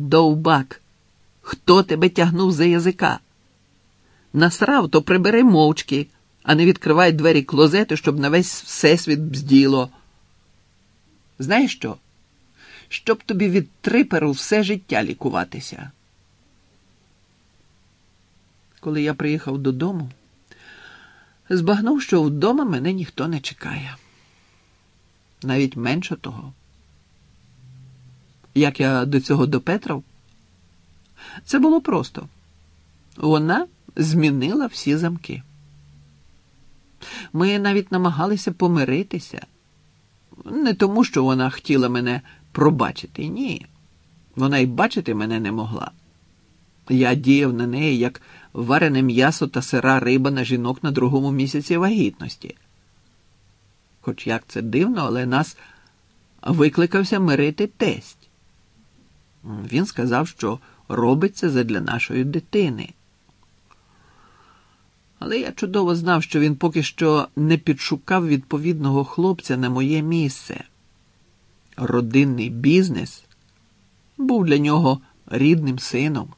Довбак, хто тебе тягнув за язика? Насрав, то прибери мовчки, а не відкривай двері клозету, щоб на весь всесвіт бзділо. Знаєш що? Щоб тобі від триперу все життя лікуватися. Коли я приїхав додому, збагнув, що вдома мене ніхто не чекає. Навіть менше того. Як я до цього допетрав, це було просто. Вона змінила всі замки. Ми навіть намагалися помиритися. Не тому, що вона хотіла мене пробачити, ні. Вона й бачити мене не могла. Я діяв на неї як варене м'ясо та сира риба на жінок на другому місяці вагітності. Хоч як це дивно, але нас викликався мирити тесть. Він сказав, що робить це задля нашої дитини. Але я чудово знав, що він поки що не підшукав відповідного хлопця на моє місце. Родинний бізнес був для нього рідним сином.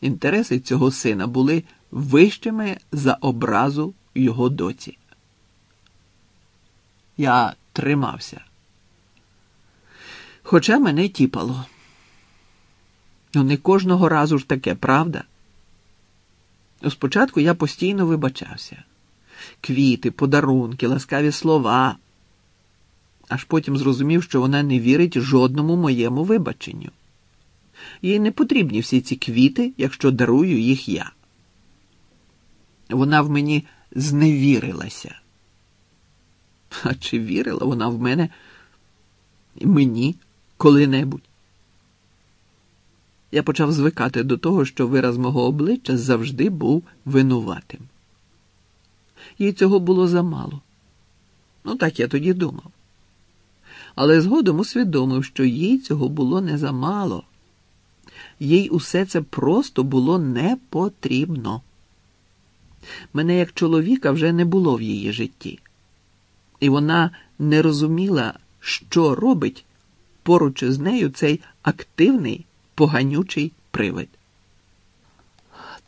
Інтереси цього сина були вищими за образу його доці. Я тримався. Хоча мене тіпало. Ну, не кожного разу ж таке, правда? Спочатку я постійно вибачався. Квіти, подарунки, ласкаві слова. Аж потім зрозумів, що вона не вірить жодному моєму вибаченню. Їй не потрібні всі ці квіти, якщо дарую їх я. Вона в мені зневірилася. А чи вірила вона в мене мені коли-небудь? Я почав звикати до того, що вираз мого обличчя завжди був винуватим. Їй цього було замало. Ну, так я тоді думав. Але згодом усвідомив, що їй цього було не замало. Їй усе це просто було не потрібно. Мене як чоловіка вже не було в її житті, і вона не розуміла, що робить поруч із нею цей активний поганючий привид.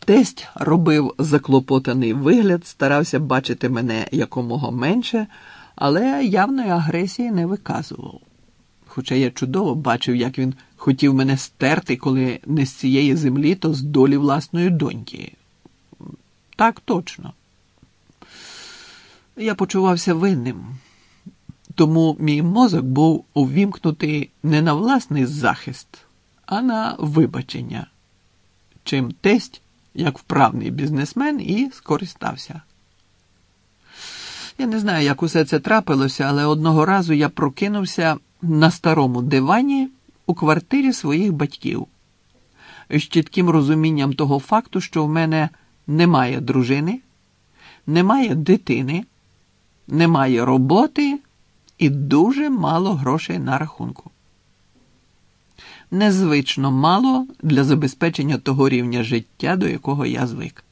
Тесть робив заклопотаний вигляд, старався бачити мене якомога менше, але явної агресії не виказував. Хоча я чудово бачив, як він хотів мене стерти, коли не з цієї землі, то з долі власної доньки. Так точно. Я почувався винним, тому мій мозок був увімкнутий не на власний захист, а на вибачення, чим тесть, як вправний бізнесмен, і скористався. Я не знаю, як усе це трапилося, але одного разу я прокинувся на старому дивані у квартирі своїх батьків з чітким розумінням того факту, що в мене немає дружини, немає дитини, немає роботи і дуже мало грошей на рахунку. Незвично мало для забезпечення того рівня життя, до якого я звик.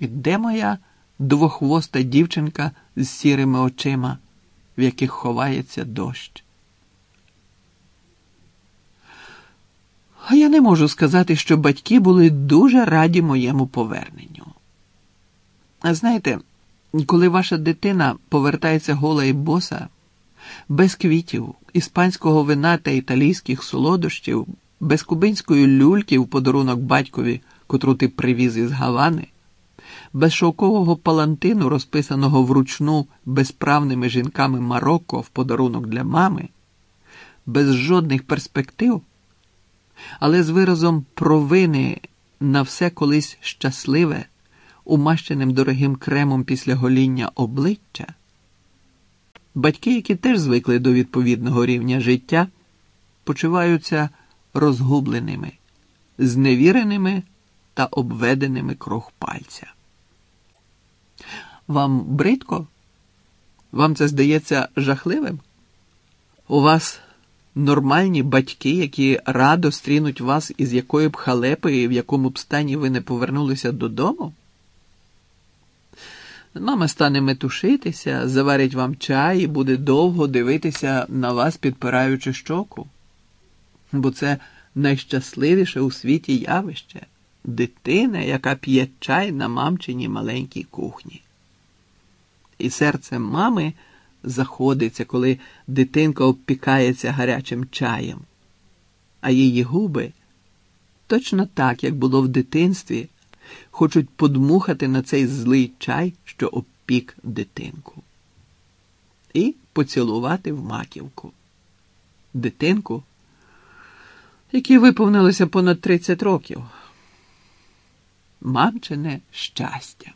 І де моя двохвоста дівчинка з сірими очима, в яких ховається дощ? А я не можу сказати, що батьки були дуже раді моєму поверненню. А знаєте, коли ваша дитина повертається гола і боса, без квітів, іспанського вина та італійських солодощів, без кубинської люльки в подарунок батькові, котру ти привіз із Гавани, без шовкового палантину, розписаного вручну безправними жінками Марокко в подарунок для мами, без жодних перспектив, але з виразом провини на все колись щасливе, умащеним дорогим кремом після гоління обличчя. Батьки, які теж звикли до відповідного рівня життя, почуваються розгубленими, зневіреними та обведеними крок пальця. Вам бридко? Вам це здається жахливим? У вас нормальні батьки, які радо стрінуть вас із якої б халепи в якому б стані ви не повернулися додому? Мама стане метушитися, заварить вам чай і буде довго дивитися на вас, підпираючи щоку. бо це найщасливіше у світі явище дитина, яка п'є чай на мамчиній маленькій кухні. І серце мами заходиться, коли дитинка обпікається гарячим чаєм, а її губи точно так, як було в дитинстві, хочуть подмухати на цей злий чай, що обпік дитинку, і поцілувати в маківку. Дитинку, якій виповнилося понад 30 років. Мамчине щастя.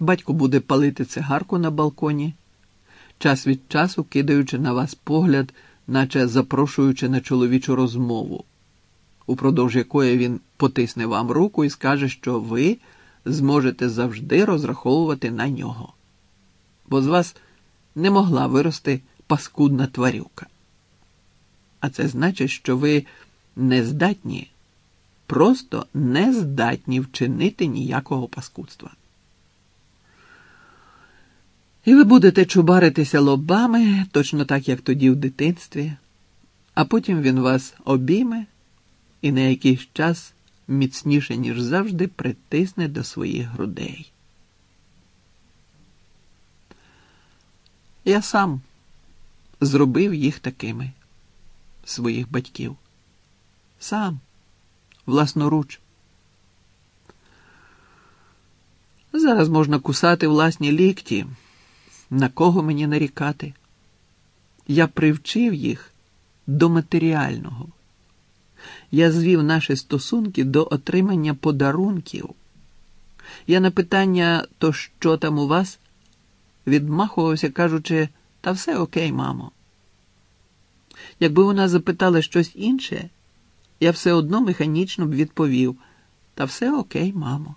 Батько буде палити цигарку на балконі, час від часу кидаючи на вас погляд, наче запрошуючи на чоловічу розмову, упродовж якої він потисне вам руку і скаже, що ви зможете завжди розраховувати на нього, бо з вас не могла вирости паскудна тварюка. А це значить, що ви не здатні, просто не здатні вчинити ніякого паскудства. І ви будете чубаритися лобами, точно так, як тоді в дитинстві, а потім він вас обійме і на якийсь час міцніше, ніж завжди, притисне до своїх грудей. Я сам зробив їх такими, своїх батьків. Сам, власноруч. Зараз можна кусати власні лікті. На кого мені нарікати? Я привчив їх до матеріального. Я звів наші стосунки до отримання подарунків. Я на питання, то що там у вас, відмахувався, кажучи, та все окей, мамо. Якби вона запитала щось інше, я все одно механічно б відповів, та все окей, мамо.